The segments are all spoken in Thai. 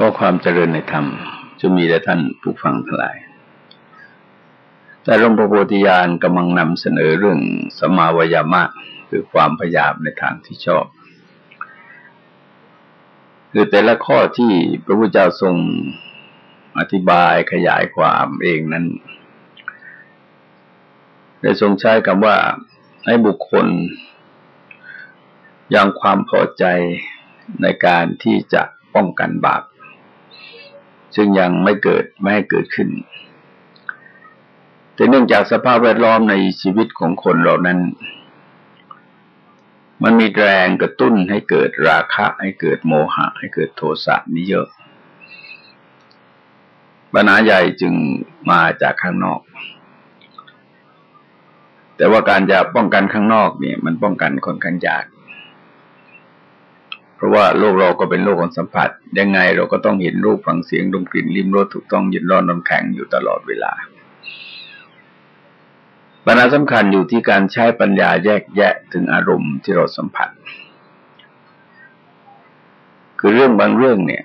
ก็ความเจริญในธรรมจะมีแต่ท่านผู้ฟังทั้งหลาย แต่หลวงพ่อโพธิญาณกำลังนำเสนอเรื่องสมาวยามะ คือความพยายามในทางที่ชอบ คือแต่ละข้อที่พระพุทธเจ้าทรงอธิบายขยายความเองนั้น ได้ทรงใช้คำว่าให้บุคคลยังความพอใจในการที่จะป้องกันบาป ซึ่งยังไม่เกิดไม่ให้เกิดขึ้น แต่เนื่องจากสภาพแวดล้อมในชีวิตของคนเรานั้น มันมีแรงกระตุ้นให้เกิดราคะ ให้เกิดโมหะ ให้เกิดโทสะนี่เยอะ ปัญหาใหญ่จึงมาจากข้างนอก แต่ว่าการจะป้องกันข้างนอกเนี่ย มันป้องกันคนข้างยาก เพราะว่าโลกเราก็เป็นโลกของสัมผัส ยังไงเราก็ต้องเห็นรูปฟังเสียงดมกลิ่นลิ้มรสถูกต้องยินร้อนนอนแข็งอยู่ตลอดเวลาปัญหาสำคัญอยู่ที่การใช้ปัญญาแยกแยะถึงอารมณ์ที่เราสัมผัส คือเรื่องบางเรื่องเนี่ย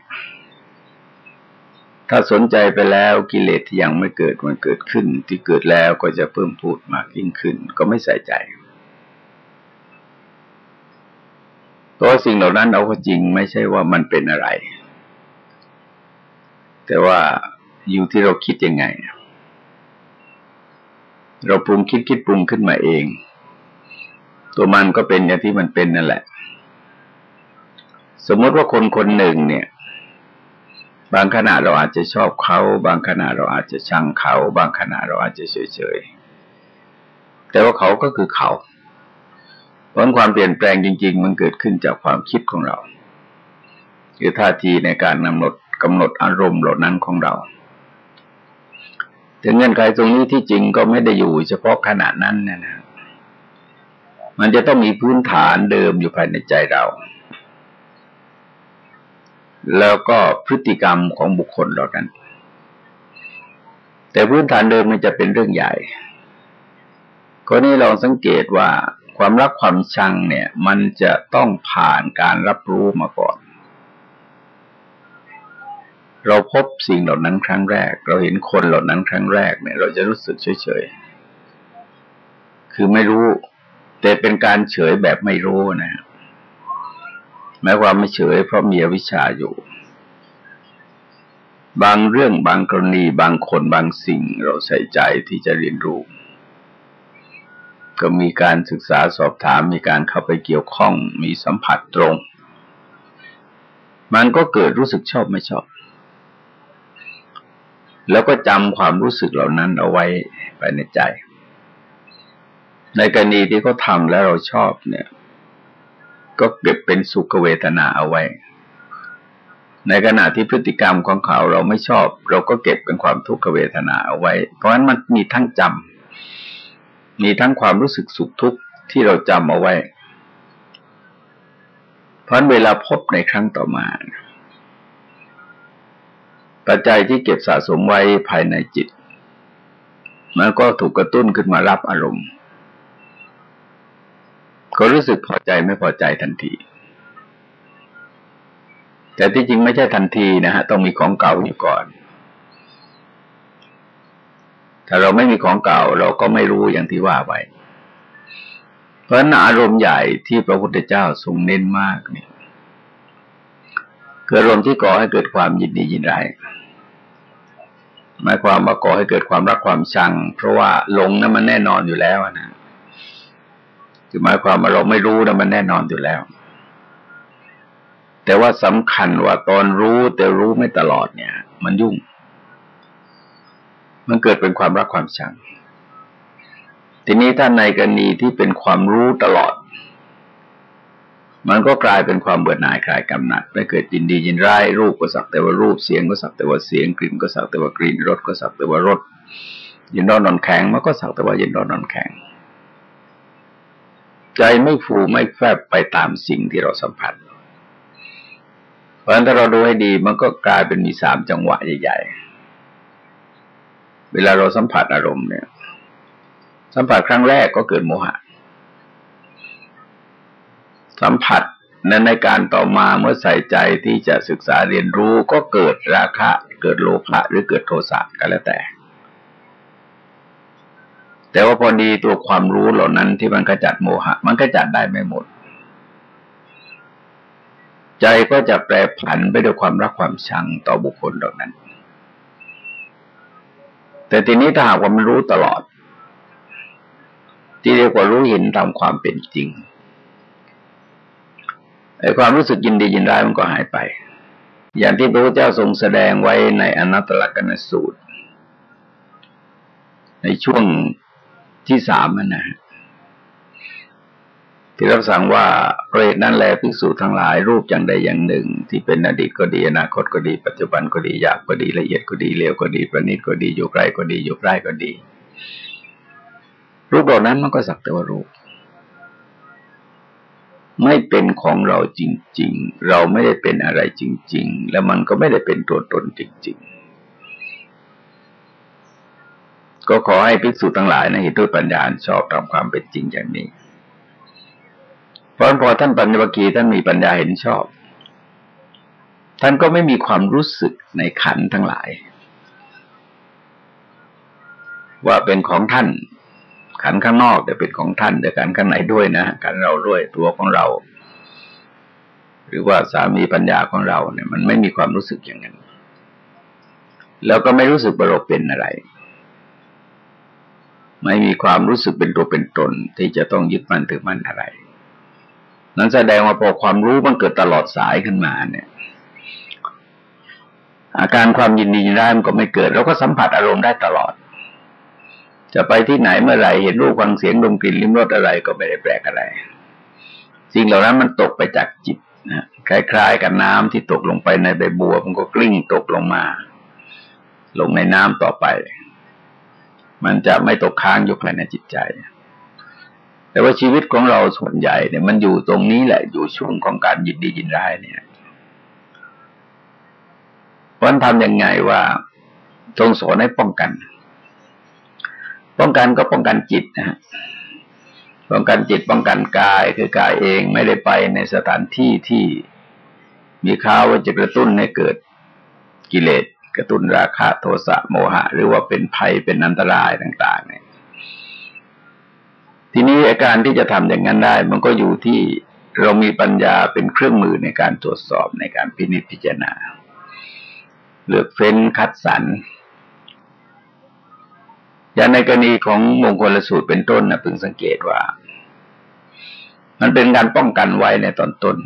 ถ้าสนใจไปแล้วกิเลสที่ยังไม่เกิดมันเกิดขึ้น ที่เกิดแล้วก็จะเพิ่มพูดมากยิ่งขึ้น ก็ไม่ใส่ใจ ราะสิ่งเหล่านั้นเอาก็จริงไม่ใช่ว่ามันเป็นอะไร แต่ว่าอยู่ที่เราคิดยังไง เราปรุงคิดคิดปรุงขึ้นมาเอง ตัวมันก็เป็นอย่างที่มันเป็นนั่นแหละ สมมติว่าคนคนหนึ่งเนี่ย บางขณะเราอาจจะชอบเขา บางขณะเราอาจจะชังเขา บางขณะเราอาจจะเฉยๆแต่ว่าเขาก็คือเขาเพราะความเปลี่ยนแปลงจริง ๆ มันเกิดขึ้นจากความคิดของเราคือท่าทีในการกำหนดกำหนดอารมณ์เหล่านั้นของเรา ถึงเงื่อนไขตรงนี้ที่จริงก็ไม่ได้อยู่เฉพาะขณะนั้นนะนะมันจะต้องมีพื้นฐานเดิมอยู่ภายในใจเรา แล้วก็พฤติกรรมของบุคคลเหล่านั้น แต่พื้นฐานเดิมมันจะเป็นเรื่องใหญ่คนนี้ลองสังเกตว่า ความรักความชังเนี่ย มันจะต้องผ่านการรับรู้มาก่อน เราพบสิ่งเหล่านั้นครั้งแรก เราเห็นคนเหล่านั้นครั้งแรกเนี่ย เราจะรู้สึกเฉยๆ คือไม่รู้ แต่เป็นการเฉยแบบไม่รู้นะแม้ความไม่เฉยเพราะมีอวิชชาอยู่ บางเรื่องบางกรณีบางคนบางสิ่งเราใส่ใจที่จะเรียนรู้ ก็มีการศึกษาสอบถามมีการเข้าไปเกี่ยวข้องมีสัมผัสตรง มันก็เกิดรู้สึกชอบไม่ชอบ แล้วก็จำความรู้สึกเหล่านั้นเอาไว้ไปในใจ ในกรณีที่เขาทำแล้วเราชอบเนี่ย ก็เก็บเป็นสุขเวทนาเอาไว้ ในขณะที่พฤติกรรมของเขาเราไม่ชอบ เราก็เก็บเป็นความทุกขเวทนาเอาไว้ เพราะฉะนั้นมันมีทั้งจำ มีทั้งความรู้สึกสุขทุกข์ที่เราจำเอาไว้ เพราะเวลาพบในครั้งต่อมา ปัจจัยที่เก็บสะสมไว้ภายในจิต มันก็ถูกกระตุ้นขึ้นมารับอารมณ์ ก็รู้สึกพอใจไม่พอใจทันที แต่ที่จริงไม่ใช่ทันทีนะฮะ ต้องมีของเก่าอยู่ก่อน ถ้าเราไม่มีของเก่าเราก็ไม่รู้อย่างที่ว่าไปเพราะนั้นอารมณ์ใหญ่ที่พระพุทธเจ้าทรงเน้นมากเนี่ยคืออารมณ์ที่ก่อให้เกิดความยินดียินร้ายหมายความว่าก่อให้เกิดความรักความชัง เพราะว่าหลงนั้นมันแน่นอนอยู่แล้วนะคือหมายความว่าเราไม่รู้นะมันแน่นอนอยู่แล้ว แต่ว่าสำคัญว่าตอนรู้แต่รู้ไม่ตลอดเนี่ย มันยุ่ง มันเกิดเป็นความรักความชัง ทีนี้ถ้าในกรณีที่เป็นความรู้ตลอด มันก็กลายเป็นความเบื่อหน่ายคลายกำหนัดไม่เกิดยินดียินร้ายรูปก็สักแต่ว่ารูปเสียงก็สักแต่ว่าเสียงกลิ่นก็สักแต่ว่ากลิ่นรสก็สักแต่ว่ารสยินร้อนนอนแข็งมันก็สักแต่ว่ายินร้อนนอนแข็ง ใจไม่ฟูไม่แฟบไปตามสิ่งที่เราสัมผัสเพราะฉะนั้นถ้าเราดูให้ดีมันก็กลายเป็นมีสามจังหวะใหญ่ๆ เวลาเราสัมผัสอารมณ์เนี่ย สัมผัสครั้งแรกก็เกิดโมหะ สัมผัสนั้นในการต่อมาเมื่อใส่ใจที่จะศึกษาเรียนรู้ก็เกิดราคะ เกิดโลภะหรือเกิดโทสะก็แล้วแต่ แต่ว่าพอดีตัวความรู้เหล่านั้นที่มันกระจัดโมหะ มันกระจัดได้ไม่หมด ใจก็จะแปรผันไปด้วยความรักความชังต่อบุคคลเหล่านั้น แต่ทีนี้ถ้าหากว่ามันรู้ตลอด ที่เรียกว่ารู้เห็นตามความเป็นจริงไอ้ความรู้สึกยินดียินร้ายมันก็หายไป อย่างที่พระพุทธเจ้าทรงแสดงไว้ในอนัตตลกนสูตร ในช่วงที่สามนะฮะ ที่รับสั่งว่าเปรตนั่นแหละภิกษุทั้งหลายรูปอย่างใดอย่างหนึ่ง ที่เป็นอดีตก็ดีอนาคตก็ดี ปัจจุบันก็ดีอยากก็ดีละเอียดก็ดีเลวก็ดีประณีตก็ดีอยู่ไกลก็ดีอยู่ใกล้ก็ดี รูปเหล่านั้นมันก็สักแต่ว่ารูป ไม่เป็นของเราจริง ๆ เราไม่ได้เป็นอะไรจริง ๆ แล้วมันก็ไม่ได้เป็นตัวตนจริง ๆ ก็ขอให้ภิกษุทั้งหลายนะเห็นด้วยปัญญาชอบตามความเป็นจริงอย่างนี้ ราะพอท่านปัญญวกีท่านมีปัญญาเห็นชอบ ท่านก็ไม่มีความรู้สึกในขันทั้งหลาย ว่าเป็นของท่าน ขันข้างนอกแต่เป็นของท่านแต่ขันข้างในด้วยนะขันเราด้วยตัวของเรา หรือว่าสามีปัญญาของเราเนี่ย มันไม่มีความรู้สึกอย่างนั้น แล้วก็ไม่รู้สึกว่าเราเป็นอะไรไม่มีความรู้สึกเป็นตัวเป็นตนที่จะต้องยึดมั่นถือมั่นอะไร นั้นแสดงว่าพอความรู้มันเกิดตลอดสายขึ้นมาเนี่ย อาการความยินดียินร้ายมันก็ไม่เกิดเราก็สัมผัสอารมณ์ได้ตลอด จะไปที่ไหนเมื่อไหร่เห็นรูปฟังเสียงดมกลิ่นลิ้มรสอะไรก็ไม่ได้แปลกอะไรสิ่งเหล่านั้นมันตกไปจากจิตนะคล้ายๆกับน้ำที่ตกลงไปในใบบัว มันก็กลิ้งตกลงมา ลงในน้ำต่อไป มันจะไม่ตกค้างอยู่ภายในจิตใจ แต่ว่าชีวิตของเราส่วนใหญ่เนี่ยมันอยู่ตรงนี้แหละ อยู่ช่วงของการยินดียินร้ายเนี่ยวันทำยังไงว่าทรงสอนให้ป้องกัน ป้องกันก็ป้องกันจิตนะฮะป้องกันจิตป้องกันกายคือกายเองไม่ได้ไปในสถานที่ที่มีข่าวว่าจะกระตุ้นให้เกิดกิเลสกระตุ้นราคะโทสะโมหะ หรือว่าเป็นภัยเป็นอันตรายต่างๆเน ทีนี้อาการที่จะทำอย่างนั้นได้ มันก็อยู่ที่เรามีปัญญาเป็นเครื่องมือในการตรวจสอบในการพินิจพิจารณา เลือกเฟ้นคัดสรรอย่างในกรณีของมงคลสูตรเป็นต้นนะพึงสังเกตว่า มันเป็นการป้องกันไว้ในตอนต้น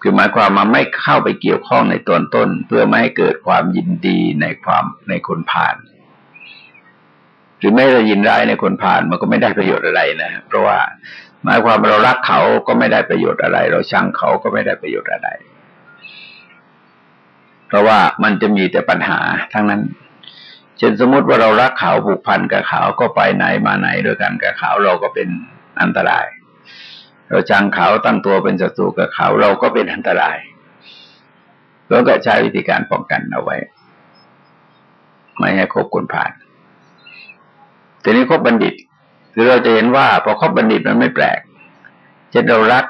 คือหมายความมาไม่เข้าไปเกี่ยวข้องในตอนต้น เพื่อไม่ให้เกิดความยินดีในความในคนผ่าน หรือไม่ได้ยินร้ายในคนผ่านมันก็ไม่ได้ประโยชน์อะไรนะเพราะว่าหมายความเรารักเขาก็ไม่ได้ประโยชน์อะไร เราชังเขาก็ไม่ได้ประโยชน์อะไร เพราะว่ามันจะมีแต่ปัญหาทั้งนั้น เช่นสมมติว่าเรารักเขาผูกพันกับเขาก็ไปไหนมาไหนด้วยกันกับเขาเราก็เป็นอันตราย เราจังเขาตั้งตัวเป็นศัตรูกับเขาเราก็เป็นอันตรายเราก็ใช้วิธีการป้องกันเอาไว้ ไม่ให้คบคนผ่าน ทีนี้คบบัณฑิตคือเราจะเห็นว่าพอคบบัณฑิตมันไม่แปลก เช่นเรารัก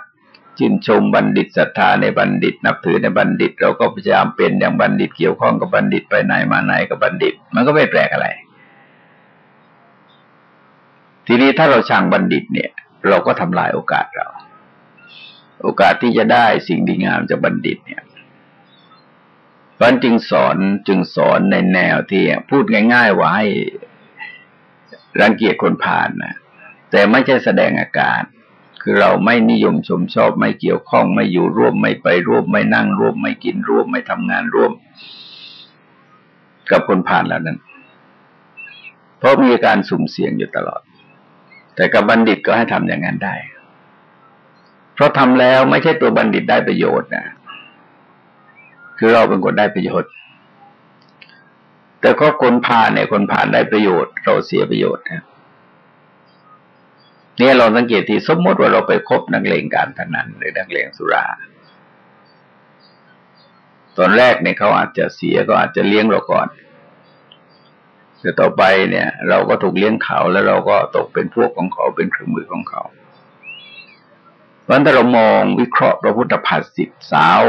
ชื่นชมบัณฑิตศรัทธาในบัณฑิต นับถือในบัณฑิต เราก็พยายามเป็นอย่างบัณฑิตเกี่ยวข้องกับบัณฑิตไปไหนมาไหนกับบัณฑิต มันก็ไม่แปลกอะไร ทีนี้ถ้าเราชังบัณฑิตเนี่ย เราก็ทำลายโอกาสเรา โอกาสที่จะได้สิ่งดีงามจากบัณฑิตเนี่ยเพราะจึงสอนจึงสอนในแนวที่พูดง่าย ๆว่าให้ รังเกียจคนผ่านนะแต่ไม่ใช่แสดงอาการ คือเราไม่นิยมชมชอบไม่เกี่ยวข้องไม่อยู่ร่วมไม่ไปร่วม ไม่นั่งร่วม ไม่กินร่วม ไม่ทำงานร่วม กับคนผ่านแล้วนั้น เพราะมีการสุ่มเสี่ยงอยู่ตลอด แต่กับบัณฑิตก็ให้ทำอย่างนั้นได้ เพราะทำแล้วไม่ใช่ตัวบัณฑิตได้ประโยชน์นะคือเราเป็นคนได้ประโยชน์ แต่ก็คนผ่านเนี่ยคนผ่านได้ประโยชน์ เราเสียประโยชน์นะนี่เราสังเกตที่สมมติว่าเราไปคบนักเลงการพนันหรือนักเลงสุรา ตอนแรกเนี่ยเขาอาจจะเสียก็อาจจะเลี้ยงเราก่อนแต่ต่อไปเนี่ย เราก็ถูกเลี้ยงเขาแล้วเราก็ตกเป็นพวกของเขาเป็นเครื่องมือของเขาเพราะถ้าเรามองวิเคราะห์พระพุทธภาษิตสาว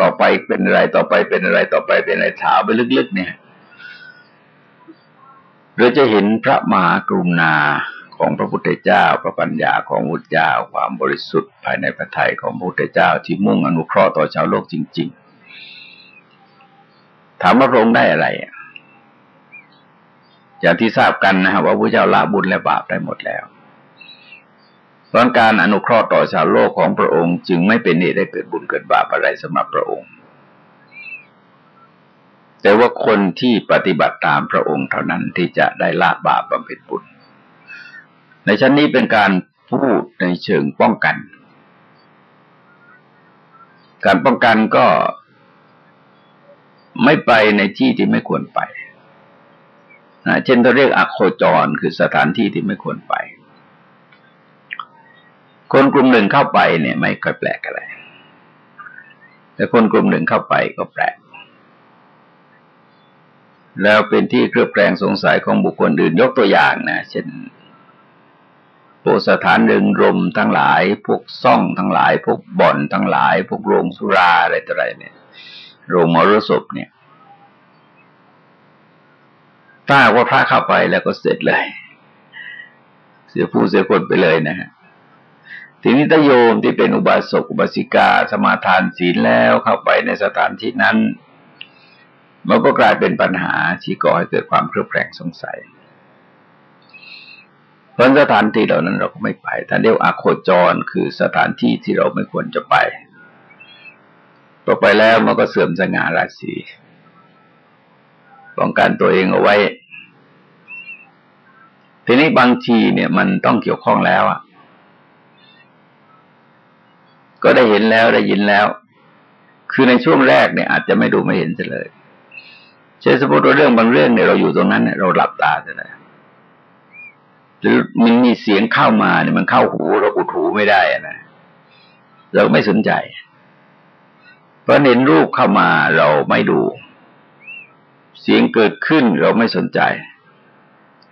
ต่อไปเป็นอะไรต่อไปเป็นอะไรต่อไปเป็นอะไรถาวไปลึกๆเนี่ย เราจะเห็นพระมหากรุณาของพระพุทธเจ้า พระปัญญาของพุทธเจ้า ความบริสุทธิ์ภายในพระทัยของพระพุทธเจ้าที่มุ่งอนุเคราะห์ต่อชาวโลกจริง ๆ ถามว่าพระองค์ได้อะไรอย่างที่ทราบกันนะครับว่าพระเจ้าละบุญและบาปได้หมดแล้วเพราะการอนุเคราะห์ต่อชาวโลกของพระองค์ จึงไม่เป็นเหตุให้เกิดบุญเกิดบาปอะไรสำหรับพระองค์ แต่ว่าคนที่ปฏิบัติตามพระองค์เท่านั้นที่จะได้ละบาปบำเพ็ญบุญ ในชั้นนี้เป็นการพูดในเชิงป้องกัน การป้องกันก็ไม่ไปในที่ที่ไม่ควรไปเช่นเราเรียกอโคจรคือสถานที่ที่ไม่ควรไป คนกลุ่มหนึ่งเข้าไปเนี่ย ไม่ค่อยแปลกอะไร แต่คนกลุ่มหนึ่งเข้าไปก็แปลก แล้วเป็นที่เครือบแคลงสงสัยของบุคคลอื่นยกตัวอย่างนะเช่นพวกสถานหนึ่งรมทั้งหลาย พวกซ่องทั้งหลาย พวกบ่อนทั้งหลาย พวกโรงสุราอะไรต่ออะไรเนี่ย โรงมรสพเนี่ย ถ้าว่าพระเข้าไปแล้วก็เสร็จเลย เสียผู้เสียคนไปเลยนะฮะ ทีนี้ถ้าโยมที่เป็นอุบาสกอุบาสิกาสมาทานศีลแล้วเข้าไปในสถานที่นั้น มันก็กลายเป็นปัญหาที่ก่อให้เกิดความเครือบแคลงสงสัย เพราะสถานที่เหล่านั้นเราก็ไม่ไปท่านเรียกอาโคจรคือสถานที่ที่เราไม่ควรจะไปต่อไปแล้วมันก็เสื่อมสง่าราศีป้องกันตัวเองเอาไว้ ทีนี้บางทีเนี่ยมันต้องเกี่ยวข้องแล้วอะ ก็ได้เห็นแล้วได้ยินแล้ว คือในช่วงแรกเนี่ยอาจจะไม่ดูไม่เห็นเลย เช่นสมมติว่าเรื่องบางเรื่องเนี่ยเราอยู่ตรงนั้นเนี่ยเราหลับตาเลยหรือมันมีเสียงเข้ามาเนี่ยมันเข้าหูเราอุดหูไม่ได้นะเราไม่สนใจ เพราะเห็นรูปเข้ามาเราไม่ดู เสียงเกิดขึ้นเราไม่สนใจ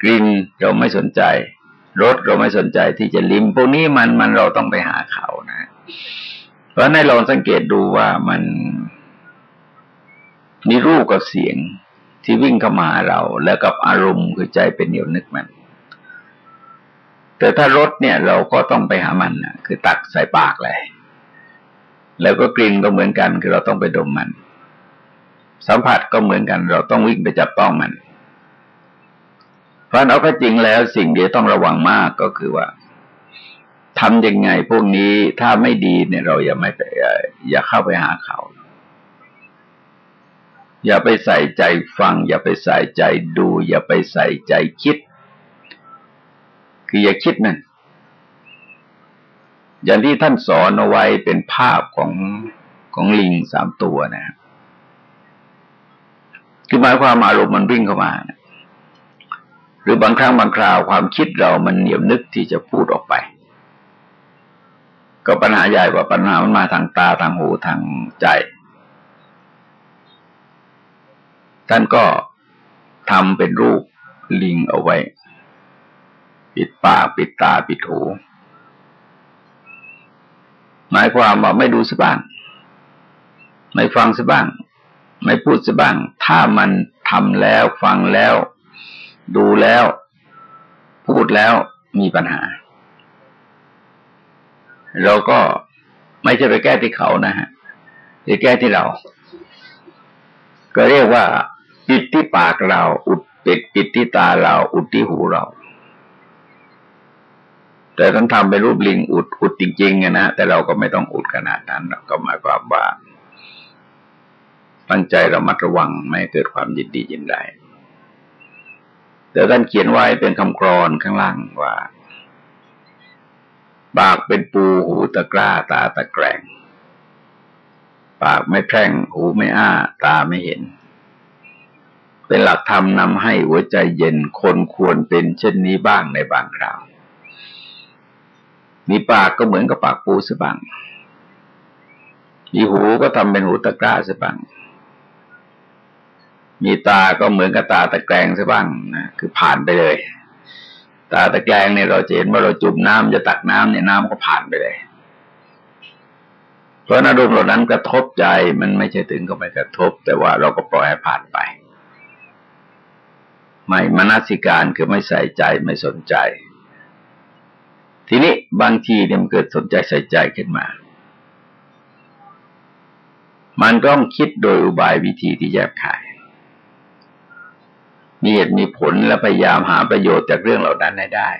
กลิ่นเราไม่สนใจรสเราไม่สนใจที่จะลิ้มพวกนี้มันมันเราต้องไปหาเขานะ เพราะในลองสังเกตดูว่ามัน มีรูปกับเสียงที่วิ่งเข้ามาเรา แล้วกับอารมณ์คือใจเป็นเหนียวนึกมัน แต่ถ้ารสเนี่ยเราก็ต้องไปหามันนะคือตักใส่ปากเลย แล้วก็กลิ่นก็เหมือนกัน คือเราต้องไปดมมัน สัมผัสก็เหมือนกัน เราต้องวิ่งไปจับต้องมันเพราะเอาก็จริงแล้วสิ่งเดียวต้องระวังมากก็คือว่าทำยังไงพวกนี้ถ้าไม่ดีเนี่ยเราอย่าไม่ไปอย่าเข้าไปหาเขา อย่าไปใส่ใจฟัง อย่าไปใส่ใจดู อย่าไปใส่ใจคิด คืออย่าคิดนั่นอย่างที่ท่านสอนเอาไว้เป็นภาพของของลิงสามตัวนะคือหมายความอารมณ์มันวิ่งเข้ามานะหรือบางครั้งบางคราวความคิดเรามันเหนียวนึกที่จะพูดออกไป ก็ปัญหาใหญ่กว่าปัญหามันมาทางตาทางหูทางใจ ท่านก็ทำเป็นรูปลิงเอาไว้ ปิดปากปิดตาปิดหูหมายความว่าไม่ดูสบ้าง ไม่ฟังสบ้าง ไม่พูดสบ้าง ถ้ามันทำแล้วฟังแล้ว ดูแล้ว พูดแล้วมีปัญหา เราก็ไม่ใช่ไปแก้ที่เขานะฮะจะแก้ที่เรา ก็เรียกว่า ปิดที่ปากเรา อุดปิดปิดที่ตาเรา อุดที่หูเรา แต่ท่านทำเป็นรูปลิงอุดอุดจริงๆนะแต่เราก็ไม่ต้องอุดขนาดนั้นเราก็หมายความว่า ตั้งใจเรามัดระวังไม่เกิดความยินดียินได้แต่ท่านเขียนไว้เป็นคำกรอนข้างล่างว่าปากเป็นปูหูตะกร้าตาตะแกรง ปากไม่แพร่ง หูไม่อ้า ตาไม่เห็น เป็นหลักธรรมนำให้หัวใจเย็นคนควรเป็นเช่นนี้บ้างในบางคราว มีปากก็เหมือนกับปากปูสบังมีหูก็ทำเป็นหูตะกร้าสบังมีตาก็เหมือนกับตาตะแกรงซะบ้างนะคือผ่านไปเลย ตาตะแกรงเนี่ยเราจะเห็นว่าเราจุ่มน้ำจะตักน้ำเนี่ยน้ำก็ผ่านไปเลย เพราะอารมณ์เหล่านั้นกระทบใจมันไม่ใช่ถึงก็ไม่กระทบ แต่ว่าเราก็ปล่อยให้ผ่านไป ไม่มนสิการคือไม่ใส่ใจไม่สนใจ ทีนี้บางทีเนี่ยมันเกิดสนใจใส่ใจขึ้นมา มันต้องคิดโดยอุบายวิธีที่แยบคาย มีเหตุมีผลและพยายามหาประโยชน์จากเรื่องเหล่านั้นให้ได้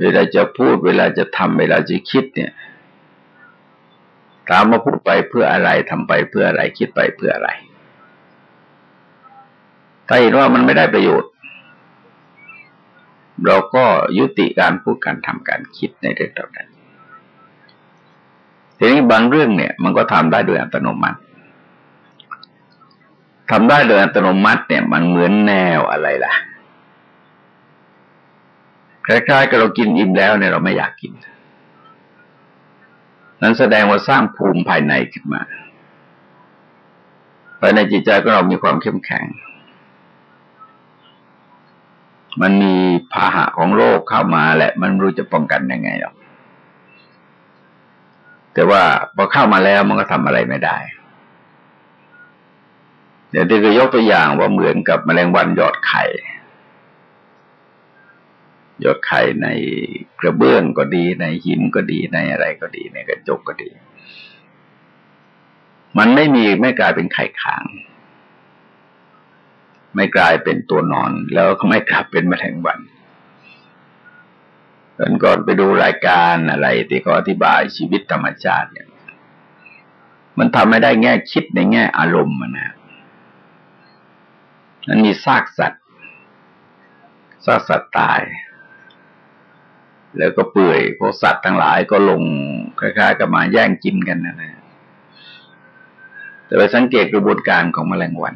เวลาจะพูดเวลาจะทำเวลาจะคิดเนี่ยถามมาพูดไปเพื่ออะไรทำไปเพื่ออะไรคิดไปเพื่ออะไร ถ้าเห็นว่ามันไม่ได้ประโยชน์ เราก็ยุติการพูดการทำการคิดในเรื่องต่านั้นทีนี้บางเรื่องเนี่ย มันก็ทำได้โดยอัตโนมัติทำได้โดยอัตโนมัติเนี่ย มันเหมือนแนวอะไรล่ะคล้ายๆกับเรากินอิ่มแล้วเนี่ยเราไม่อยากกิน นั้นแสดงว่าสร้างภูมิภายในขึ้นมาภายในจิตใจก็เรามีความเข้มแข็ง มันมีพาหะของโรคเข้ามาแหละ มันรู้จะป้องกันยังไงหรอกแต่ว่าพอเข้ามาแล้วมันก็ทำอะไรไม่ได้ เดี๋ยวที่จะยกตัวอย่างว่าเหมือนกับแมลงวันหยอดไข่ยอดไข่ในกระเบื้องก็ดีในหินก็ดีในอะไรก็ดีในกระจกก็ดี มันไม่มีไม่กลายเป็นไข่ขาง ไม่กลายเป็นตัวนอน แล้วก็ไม่กลับเป็นมะแรงวันตอนก่อนไปดูรายการอะไรที่เขาอธิบายชีวิตธรรมชาติเนี่ย มันทำไม่ได้แง่คิดในแง่อารมณ์นะมันมีซากสัตว์ซากสัตว์ตาย แล้วก็เปื่อยพวกสัตว์ทั้งหลายก็ลงคล้ายๆกับมาแย่งกินกันนะนะแต่ไปสังเกตกระบวนการของแมลงวัน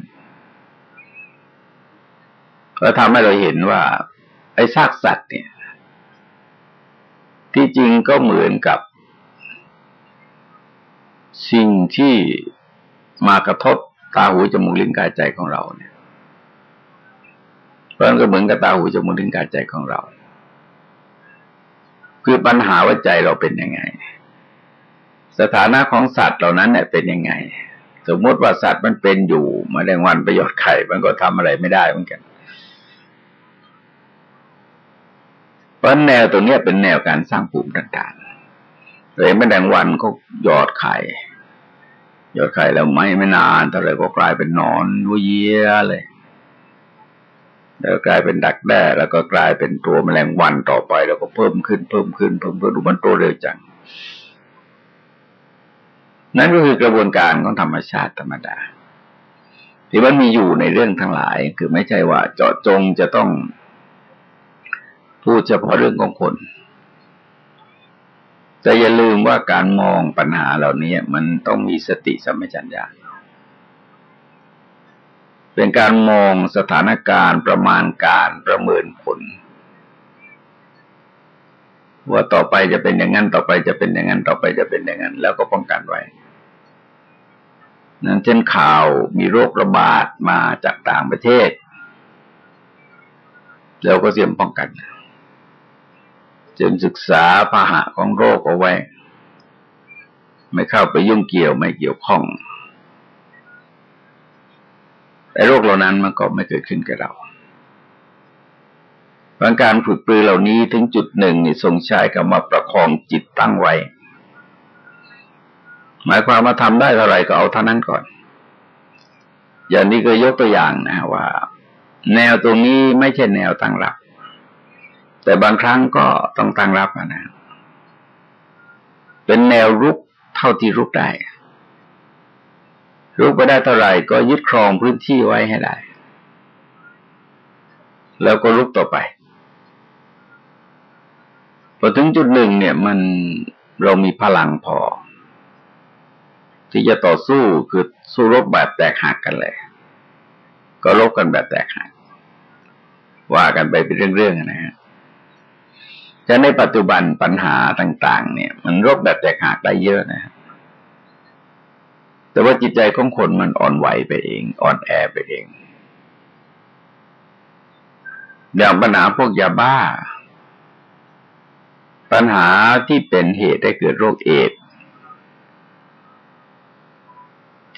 ก็ทำให้เราเห็นว่า ไอ้ซากสัตว์เนี่ย ที่จริงก็เหมือนกับ สิ่งที่มากระทบตาหูจมูกลิ้นกายใจของเราเนี่ยเพราะนั้นก็เหมือนกับตาหูจมูกลิ้นกายใจของเรา คือปัญหาว่าใจเราเป็นยังไง สถานะของสัตว์เหล่านั้นเนี่ยเป็นยังไง สมมติว่าสัตว์มันเป็นอยู่มาแรงวันประโยชน์ไข่ มันก็ทำอะไรไม่ได้เหมือนกัน เพ ราะแนวตรงนี้เป็นแนวการสร้างภูมิต่างๆเลยแมลงวันก็หยอดไข่หยอดไข่แล้วไม่ไม่นานเท่าไรก็กลายเป็นนอนวุ้ยเยียเลยแล้วกลายเป็นดักแด้แล้วก็กลายเป็นตัวแมลงวันต่อไป แล้วก็เพิ่มขึ้นเพิ่มขึ้นเพิ่มขึ้นดูมันโตเร็วจัง นั่นก็คือกระบวนการของธรรมชาติธรรมดาที่มันมีอยู่ในเรื่องทั้งหลาย คือไม่ใช่ว่าเจาะจงจะต้อง พูดเฉพาะเรื่องของคน แต่อย่าลืมว่าการมองปัญหาเหล่านี้มันต้องมีสติสัมปชัญญะเป็นการมองสถานการณ์ประมาณการประเมินผล ว่าต่อไปจะเป็นอย่างนั้นต่อไปจะเป็นอย่างนั้นต่อไปจะเป็นอย่างนั้น แล้วก็ป้องกันไว้นั้นเช่นข่าวมีโรคระบาดมาจากต่างประเทศ แล้วก็เตรียมป้องกัน จนศึกษาพาหะของโรคเอาไว้ ไม่เข้าไปยุ่งเกี่ยวไม่เกี่ยวข้องไอ้โรคเหล่านั้นมันก็ไม่เกิดขึ้นกับเราบางการฝึกปรือเหล่านี้ถึงจุดหนึ่งนี่ทรงใช้กับมาประคองจิตตั้งไว้ หมายความมาทำได้เท่าไรก็เอาเท่านั้นก่อน อย่างนี้ก็ยกตัวอย่างนะว่า แนวตรงนี้ไม่ใช่แนวตั้งรับ แต่บางครั้งก็ต้องตั้งรับนะเป็นแนวรุกเท่าที่รุกได้ รุกไปได้เท่าไหร่ก็ยึดครองพื้นที่ไว้ให้ได้ แล้วก็ลุกต่อไปพอถึงจุดหนึ่งเนี่ยมันเรามีพลังพอ ที่จะต่อสู้คือสู้รบแบบแตกหักกันเลย ก็รบกันแบบแตกหักว่ากันไปเป็นเรื่องๆนะฮะ จะในปัจจุบันปัญหาต่าง ๆ เนี่ย มันรบแบบแตกหักได้เยอะนะครับแต่ว่าจิตใจของคนมันอ่อนไหวไปเอง อ่อนแอไปเองอย่างปัญหาพวกยาบ้า ปัญหาที่เป็นเหตุให้เกิดโรคเอด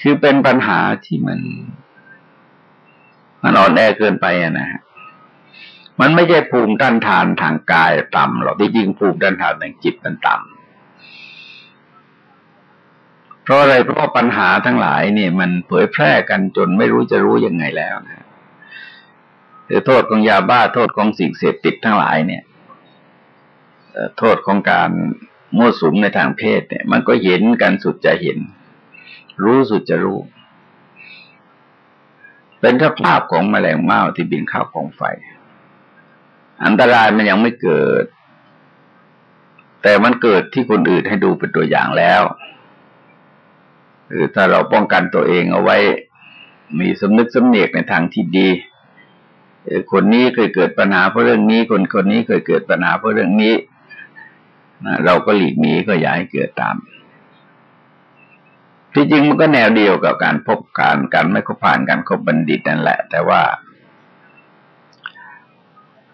คือเป็นปัญหาที่มัน มันอ่อนแอเกินไปอะนะฮะ มันไม่ใช่ภูมิต้านทานทางกายต่ำหรอกที่จริงภูมิต้านทานทางจิตมันต่ำเพราะอะไรเพราะปัญหาทั้งหลายเนี่ย มันเผยแพร่กันจนไม่รู้จะรู้ยังไงแล้วนะคือโทษของยาบ้าโทษของสิ่งเสพติดทั้งหลายเนี่ยโทษของการมั่วสุมในทางเพศเนี่ย มันก็เห็นกันสุดจะเห็น รู้สุดจะรู้ เป็นสภาพของแมลงเม่าที่บินเข้าของไฟ อันตรายมันยังไม่เกิด แต่มันเกิดที่คนอื่นให้ดูเป็นตัวอย่างแล้วคือถ้าเราป้องกันตัวเองเอาไว้ มีสมนึกสำเนียกในทางที่ดีคนนี้เคยเกิดปัญหาเพราะเรื่องนี้ คนคนนี้เคยเกิดปัญหาเพราะเรื่องนี้นะเราก็หลีกหนีก็อย่าให้เกิดตาม ที่จริงมันก็แนวเดียวกับการพบการการไม่คบผ่านการคบบัณฑิตนั่นแหละ แต่ว่า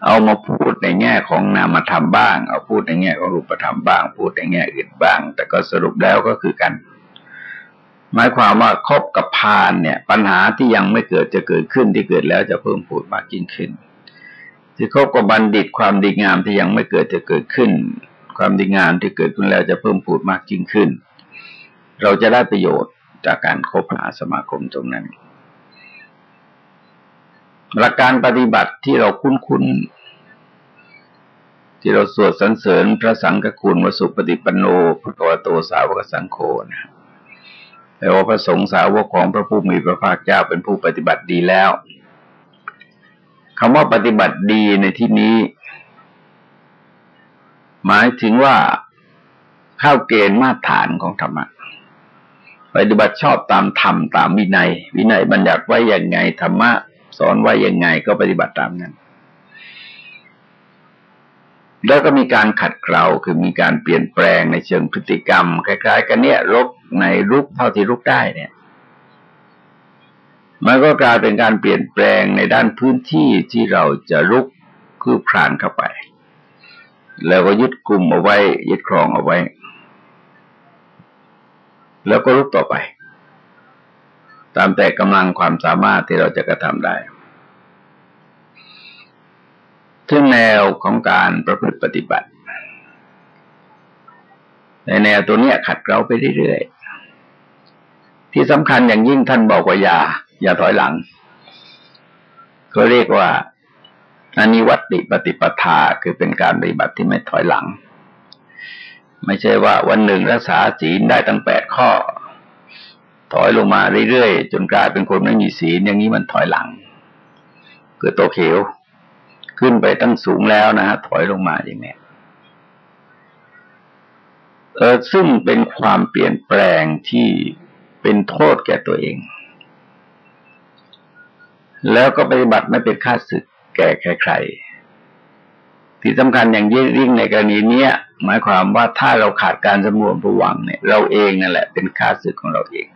เอามาพูดในแง่ของนามธรรมบ้าง เอาพูดในแง่ของรูปธรรมบ้าง พูดในแง่อื่นบ้าง แต่ก็สรุปแล้วก็คือกัน หมายความว่าครบกับพานเนี่ย ปัญหาที่ยังไม่เกิดจะเกิดขึ้นที่เกิดแล้วจะเพิ่มพูดมากยิ่งขึ้นที่ครบกับบัณฑิตความดีงามที่ยังไม่เกิดจะเกิดขึ้น ความดีงามที่เกิดขึ้นแล้วจะเพิ่มพูดมากยิ่งขึ้น เราจะได้ประโยชน์จากการคบหาสมาคมตรงนั้น หลักการปฏิบัติที่เราคุ้นๆ ที่เราสวดสรรเสริญพระสังฆคุณวสุปฏิปันโนพระกวโตสาวกสังโฆนะแต่ว่าพระสงฆ์สาวกของพระผู้มีพระภาคเจ้าเป็นผู้ปฏิบัติดีแล้วคำว่าปฏิบัติดีในที่นี้ หมายถึงว่าเข้าเกณฑ์มาตรฐานของธรรมะปฏิบัติชอบตามธรรมตามวินัย วินัยบัญญัติไว้อย่างไงธรรมะ สอนว้อย่างไงก็ปฏิบัติตามนั้น แล้วก็มีการขัดเกลาคือมีการเปลี่ยนแปลงในเชิงพฤติกรรม คล้าย ๆ กันเนี่ยลบในรูปเท่าที่รูปได้เนี่ย มันก็กลายเป็นการเปลี่ยนแปลงในด้านพื้นที่ที่เราจะลุกคือพรานเข้าไป แล้วก็ยึดกลุ่มเอาไว้ ยึดครองเอาไว้ แล้วก็ลุกต่อไป ตามแต่กำลังความสามารถที่เราจะกระทำได้ถึงแนวของการประพฤติปฏิบัติ ในแนวตัวเนี้ยขัดเราไปเรื่อยๆ ที่สำคัญอย่างยิ่งท่านบอกว่าอย่า อย่าถอยหลัง ก็เรียกว่าอันนี้วัตติปฏิปทาคือเป็นการปฏิบัติที่ไม่ถอยหลัง ไม่ใช่ว่าวันหนึ่งรักษาศีลได้ตั้งแปดข้อ ถอยลงมาเรื่อยๆจนกลายเป็นคนไม่มีศีลอย่างนี้มันถอยหลังคือโตเขียวขึ้นไปตั้งสูงแล้วนะฮะถอยลงมาอย่างนี้เออซึ่งเป็นความเปลี่ยนแปลงที่เป็นโทษแก่ตัวเอง แล้วก็ปฏิบัติไม่เป็นค่าศึกแก่ใครๆที่สำคัญอย่างยิ่งในกรณีนี้หมายความว่าถ้าเราขาดการสำรวมระวังเนี่ย เราเองนั่นแหละเป็นค่าศึกของเราเอง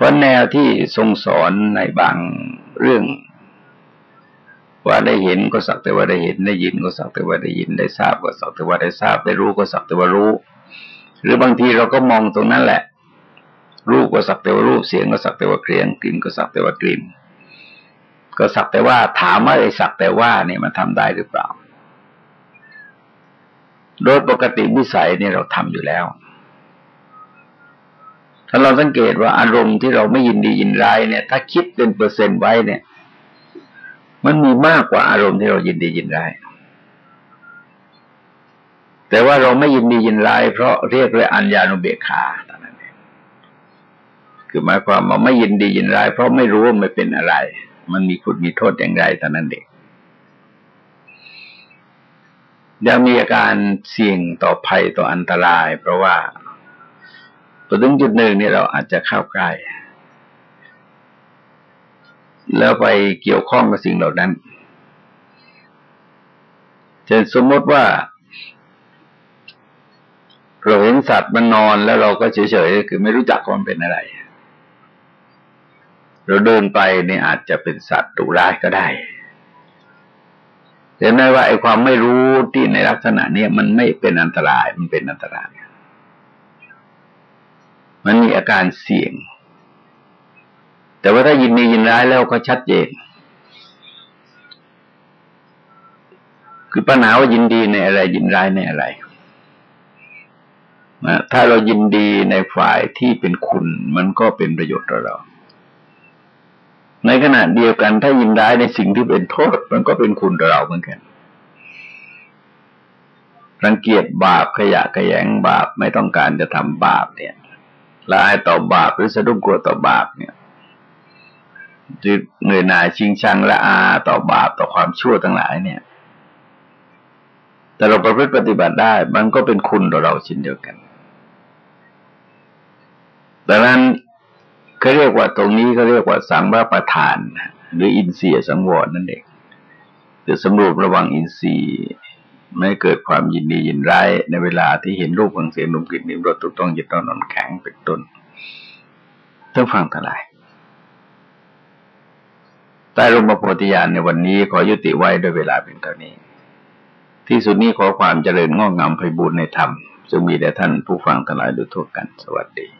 เพราะแนวที่ทรงสอนในบางเรื่อง ว่าได้เห็นก็สักแต่ว่าได้เห็นได้ยินก็สักแต่ว่าได้ยินได้ทราบก็สักแต่ว่าได้ทราบ ได้รู้ก็สักแต่ว่ารู้ หรือบางทีเราก็มองตรงนั้นแหละ รูปก็สักแต่ว่ารูปเสียงก็สักแต่ว่าเกลียงกลิ่นก็สักแต่ว่ากลิ่นก็สักแต่ว่าถามว่าไอ้สักแต่ว่าเนี่ยมันทำได้หรือเปล่า โดยปกติวิสัยเนี่ยเราทำอยู่แล้ว ถ้าเราสังเกตว่าอารมณ์ที่เราไม่ยินดียินร้ายเนี่ย ถ้าคิดเป็นเปอร์เซ็นต์ไว้เนี่ย มันมีมากกว่าอารมณ์ที่เรายินดียินร้ายแต่ว่าเราไม่ยินดียินร้ายเพราะเรียกเลยอัญญานุเบกขาตอนนั้นเองคือหมายความว่าไม่ยินดียินร้าย เพราะไม่รู้ว่ามันเป็นอะไร มันมีคุณมีโทษอย่างไรเท่านั้นเองยังมีอาการเสี่ยงต่อภัยต่ออันตราย เพราะว่า พอถึงจุดหนึ่งเนี่ยเราอาจจะเข้าใกล้ แล้วไปเกี่ยวข้องกับสิ่งเหล่านั้นเช่นสมมติว่า เราเห็นสัตว์มันนอนแล้วเราก็เฉยๆคือไม่รู้จักว่ามันเป็นอะไร เราเดินไปเนี่ยอาจจะเป็นสัตว์ดุร้ายก็ได้เห็นไหมว่าไอ้ความไม่รู้ที่ในลักษณะเนี้ยมันไม่เป็นอันตรายมันเป็นอันตราย มันมีอาการเสี่ยง แต่ว่าถ้ายินดียินร้ายแล้วก็ชัดเจน คือปัญหาว่ายินดีในอะไร ยินร้ายในอะไรนะถ้าเรายินดีในฝ่ายที่เป็นคุณมันก็เป็นประโยชน์ต่อเรา ในขณะเดียวกันถ้ายินร้ายในสิ่งที่เป็นโทษ มันก็เป็นคุณต่อเราเหมือนกัน รังเกียจบาปขยะขยงบาปไม่ต้องการจะทำบาปเนี่ย ละอายต่อบาป หรือสะดุ้งกลัวต่อบาปเนี่ยจะเหนื่อยหน่ายชิงชังละอาต่อบาปต่อความชั่วทั้งหลายเนี่ย แต่เราประพฤติปฏิบัติได้ มันก็เป็นคุณต่อเราเช่นเดียวกันดังนั้นเขาเรียกว่าตรงนี้เขาเรียกว่าสังวรประทาน หรืออินเสียสังวรนั่นเองคือสำรวจระวังอินทรีย์ ไม่เกิดความยินดียินร้ายในเวลาที่เห็นรูปฟังเสียงลมกลิ่นนิ้มรสตุกต้องยึดต้องนอนแข็งเป็นต้นต้องฟังทั้งหลายใต้ร่มพระโพธิญาณในวันนี้ขอยุติไว้ด้วยเวลาเพียงเท่านี้ ที่สุดนี้ขอความเจริญงอกงามไพบูรณ์ในธรรมจงมีแด่ท่านผู้ฟังทั้งหลายโดยทั่วกันสวัสดี